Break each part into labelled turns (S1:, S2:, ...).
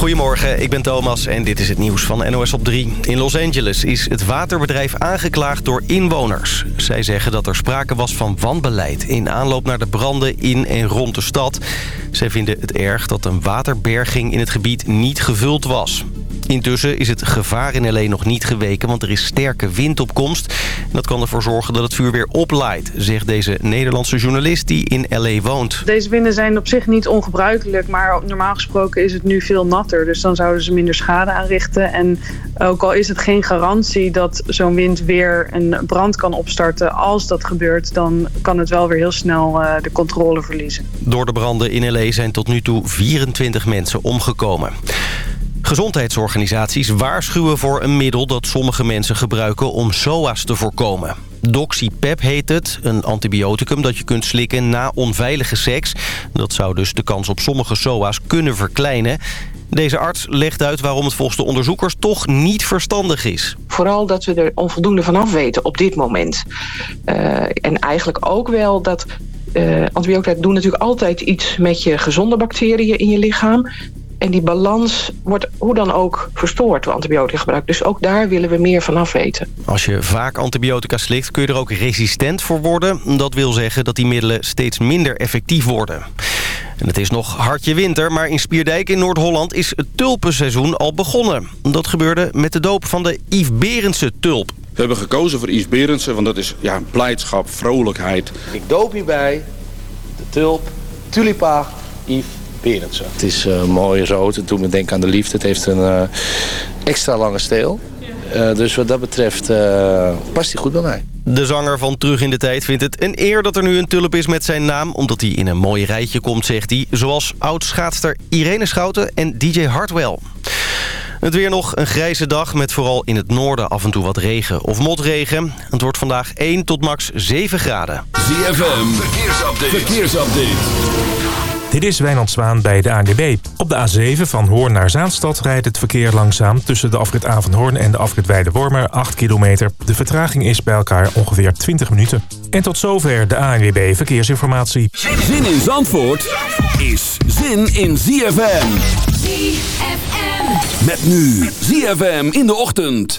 S1: Goedemorgen, ik ben Thomas en dit is het nieuws van NOS op 3. In Los Angeles is het waterbedrijf aangeklaagd door inwoners. Zij zeggen dat er sprake was van wanbeleid in aanloop naar de branden in en rond de stad. Zij vinden het erg dat een waterberging in het gebied niet gevuld was. Intussen is het gevaar in L.A. nog niet geweken, want er is sterke windopkomst. Dat kan ervoor zorgen dat het vuur weer oplaait, zegt deze Nederlandse journalist die in L.A. woont.
S2: Deze winden zijn op zich niet ongebruikelijk, maar normaal gesproken is het nu veel natter. Dus dan zouden ze minder schade aanrichten. En ook al is het geen garantie dat zo'n wind weer een brand kan opstarten, als dat gebeurt, dan kan het wel weer heel snel uh, de controle verliezen.
S1: Door de branden in L.A. zijn tot nu toe 24 mensen omgekomen. Gezondheidsorganisaties waarschuwen voor een middel dat sommige mensen gebruiken om SOA's te voorkomen. Doxypep heet het, een antibioticum dat je kunt slikken na onveilige seks. Dat zou dus de kans op sommige SOA's kunnen verkleinen. Deze arts legt uit waarom het volgens de onderzoekers toch niet verstandig is.
S3: Vooral dat we er onvoldoende vanaf weten op dit moment. Uh, en eigenlijk ook wel dat uh, antibiotica doen natuurlijk altijd iets met je gezonde bacteriën in je lichaam. En die balans wordt hoe dan ook verstoord door antibiotica gebruik. Dus ook daar willen we meer van af weten.
S1: Als je vaak antibiotica slikt kun je er ook resistent voor worden. Dat wil zeggen dat die middelen steeds minder effectief worden. En het is nog hartje winter, maar in Spierdijk in Noord-Holland is het tulpenseizoen al begonnen. Dat gebeurde met de doop van de Yves Berendse tulp.
S4: We hebben gekozen voor Yves Berendse, want dat is ja, blijdschap, vrolijkheid.
S5: Ik doop hierbij de tulp Tulipa Yves Berendsen.
S6: Het is uh, mooi rood. Het doet me denken aan de liefde. Het heeft een uh, extra lange steel. Uh, dus wat dat betreft past hij goed bij mij.
S1: De zanger van Terug in de Tijd vindt het een eer dat er nu een tulp is met zijn naam... omdat hij in een mooi rijtje komt, zegt hij. Zoals oud-schaatster Irene Schouten en DJ Hartwell. Het weer nog een grijze dag met vooral in het noorden af en toe wat regen of motregen. Het wordt vandaag 1 tot max 7 graden.
S7: ZFM, verkeersupdate. verkeersupdate.
S8: Dit is Wijnand Zwaan bij de ANWB. Op de A7 van Hoorn naar Zaanstad rijdt het verkeer langzaam... tussen de afrit Avanhoorn en de afrit Weide-Wormer 8 kilometer. De vertraging is bij elkaar ongeveer 20 minuten. En tot zover de ANWB Verkeersinformatie.
S7: Zin in Zandvoort is zin in ZFM.
S9: ZFM.
S7: Met nu ZFM in de ochtend.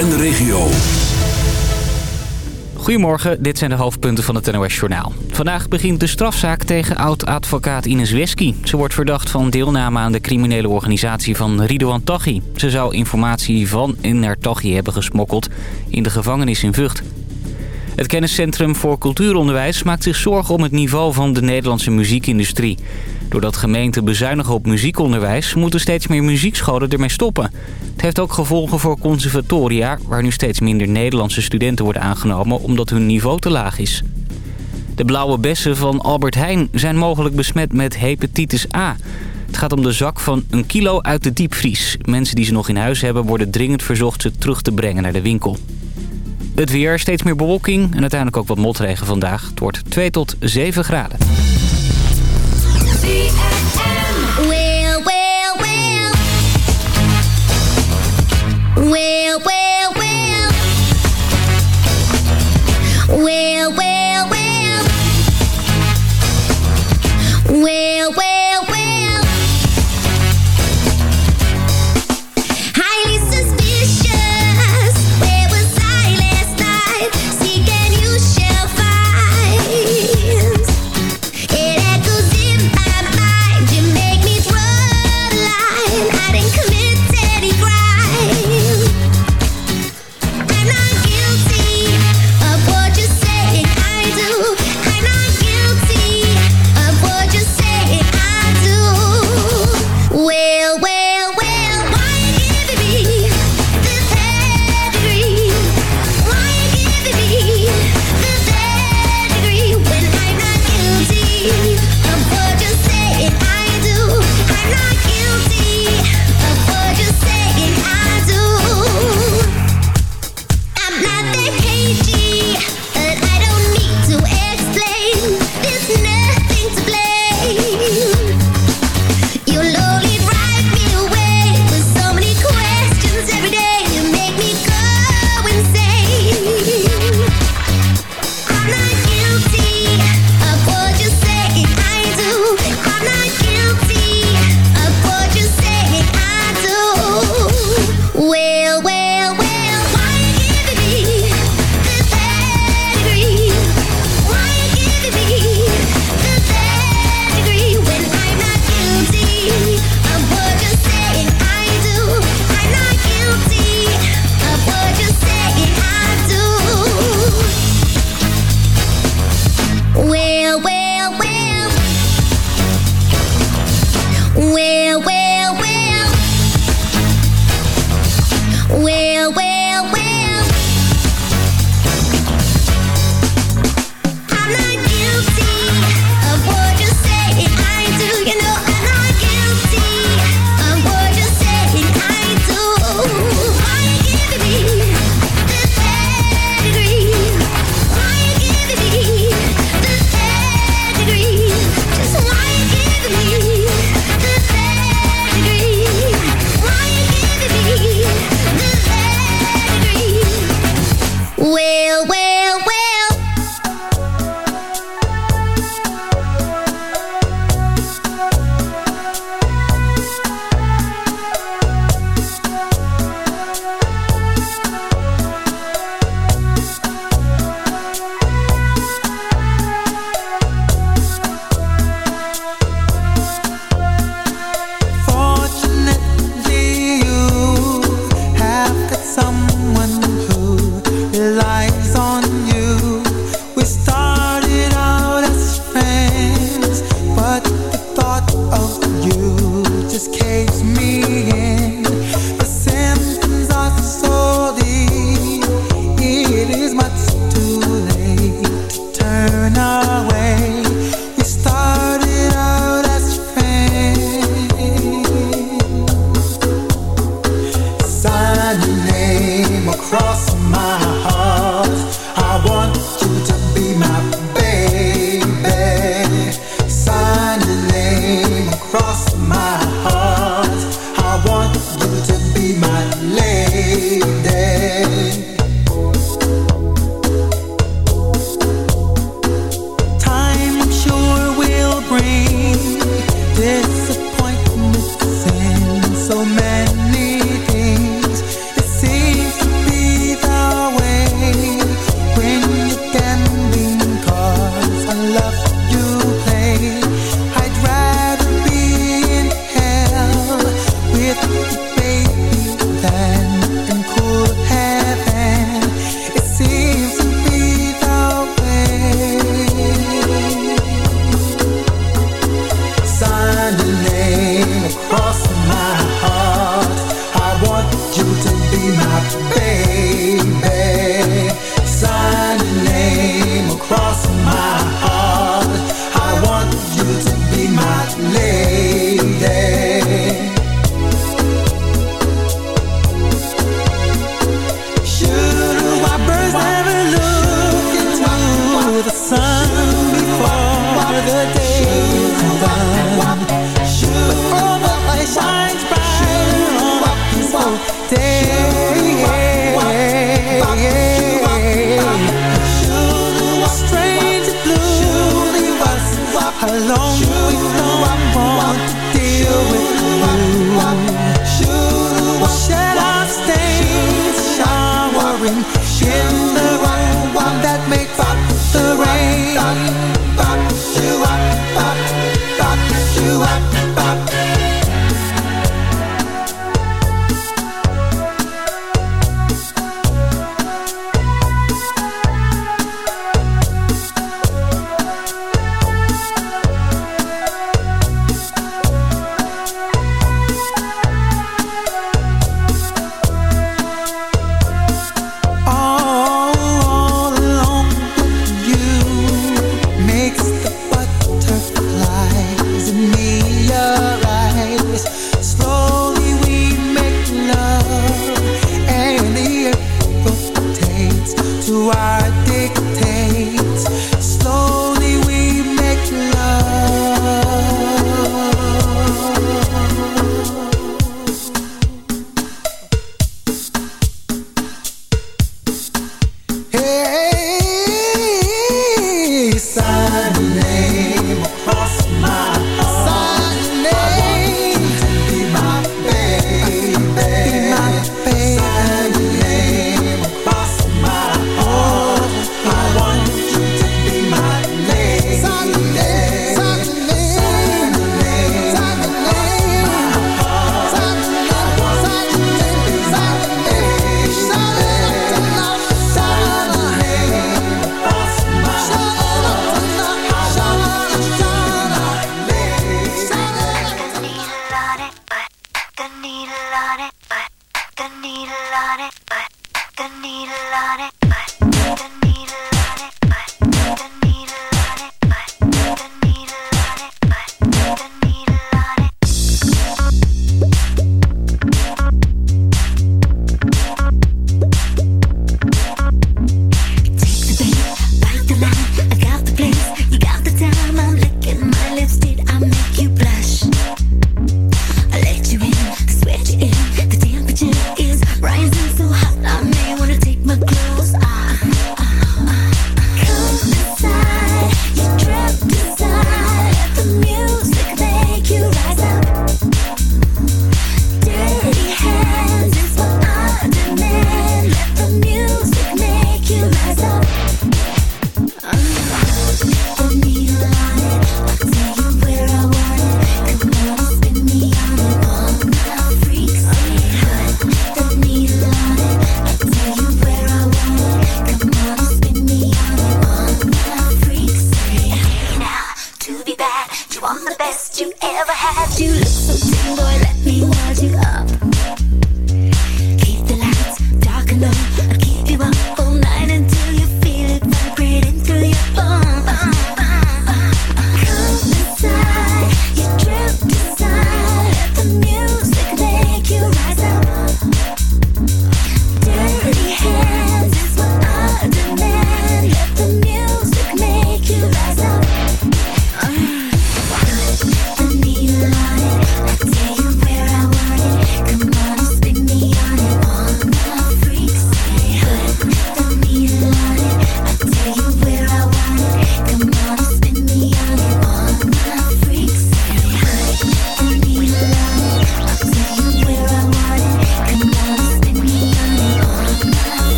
S7: en de regio.
S10: Goedemorgen, dit zijn de hoofdpunten van het NOS-journaal. Vandaag begint de strafzaak tegen oud-advocaat Ines Wesky. Ze wordt verdacht van deelname aan de criminele organisatie van Ridouan Taghi. Ze zou informatie van en naar Taghi hebben gesmokkeld in de gevangenis in Vught. Het Kenniscentrum voor Cultuuronderwijs maakt zich zorgen om het niveau van de Nederlandse muziekindustrie. Doordat gemeenten bezuinigen op muziekonderwijs... moeten steeds meer muziekscholen ermee stoppen. Het heeft ook gevolgen voor conservatoria... waar nu steeds minder Nederlandse studenten worden aangenomen... omdat hun niveau te laag is. De blauwe bessen van Albert Heijn zijn mogelijk besmet met hepatitis A. Het gaat om de zak van een kilo uit de diepvries. Mensen die ze nog in huis hebben worden dringend verzocht ze terug te brengen naar de winkel. Het weer, steeds meer bewolking en uiteindelijk ook wat motregen vandaag. Het wordt 2 tot 7 graden.
S9: Well, well, well. Well, well.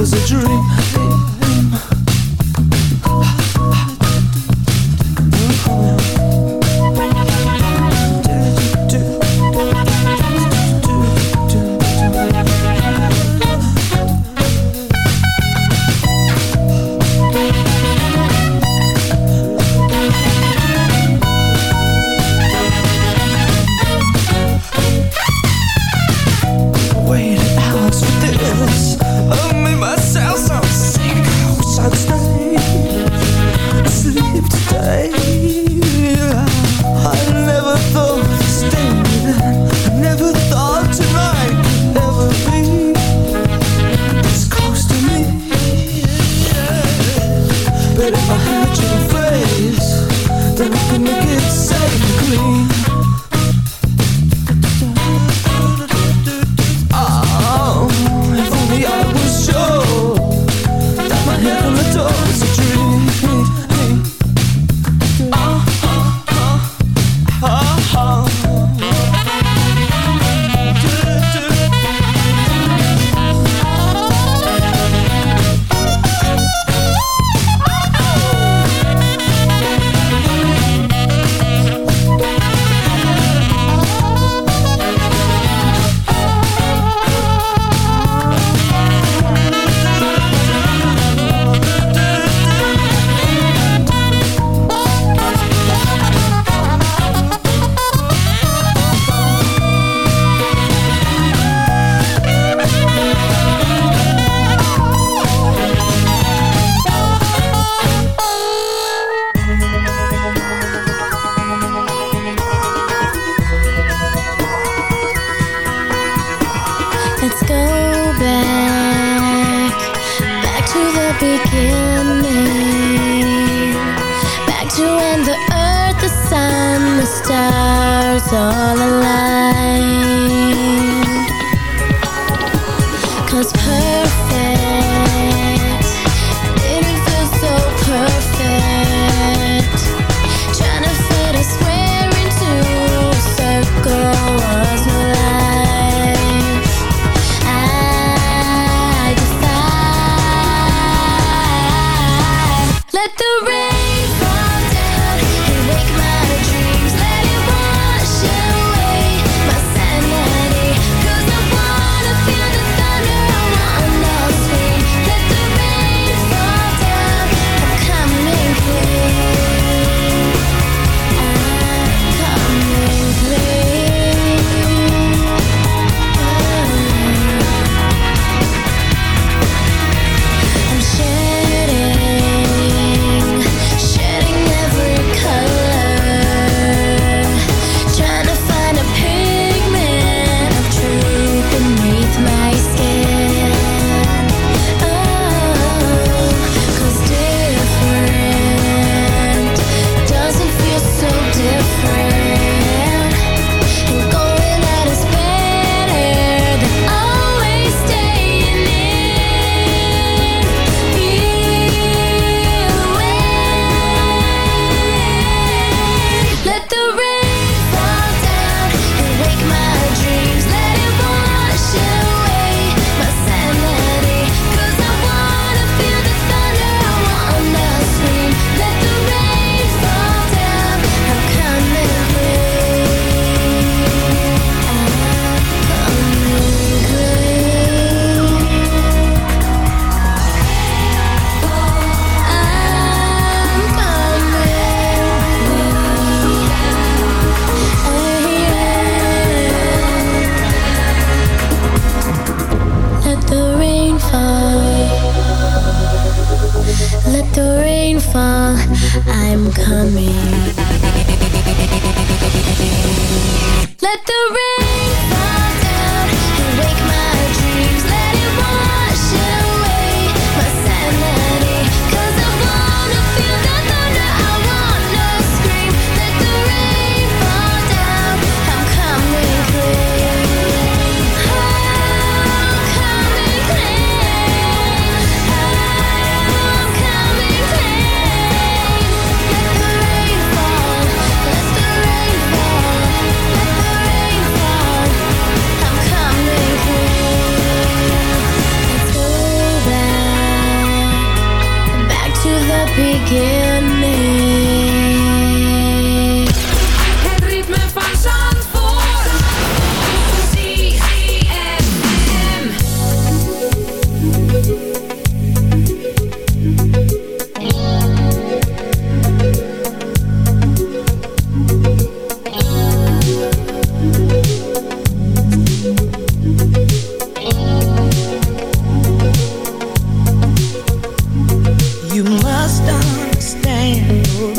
S9: Was a
S11: dream
S12: stars all aligned.